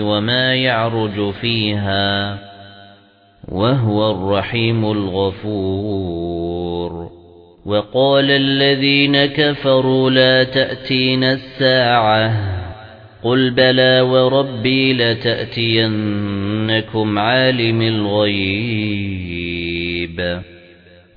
وما يعرج فيها وهو الرحيم الغفور. وقال الذين كفروا لا تأتينا الساعة قُلْ بَلَى وَرَبِّي لَتَأْتِيَنَّكُمْ عَالِمِ الْغَيْبِ.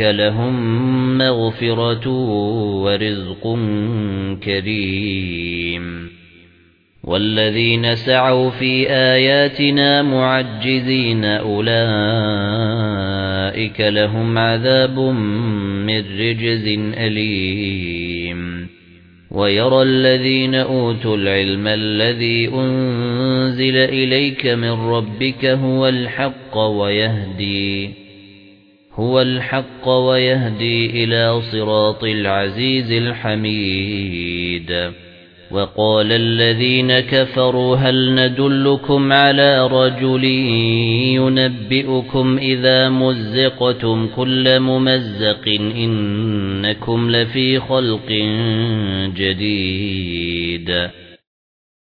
لَهُم مَّغْفِرَةٌ وَرِزْقٌ كَرِيمٌ وَالَّذِينَ سَعَوْا فِي آيَاتِنَا مُعَجِّزِينَ أُولَئِكَ لَهُمْ عَذَابٌ مِّن رِّجْزٍ أَلِيمٌ وَيَرَى الَّذِينَ أُوتُوا الْعِلْمَ الَّذِي أُنزِلَ إِلَيْكَ مِن رَّبِّكَ هُوَ الْحَقُّ وَيَهْدِي هُوَ الْحَقُّ وَيَهْدِي إِلَى صِرَاطِ الْعَزِيزِ الْحَمِيدِ. وَقَالَ الَّذِينَ كَفَرُوا هَلْ نَدُلُّكُمْ عَلَى رَجُلٍ يُنَبِّئُكُمْ إِذَا مُزِّقْتُمْ كُلَّ مُمَزَّقٍ إِنَّكُمْ لَفِي خَلْقٍ جَدِيدٍ.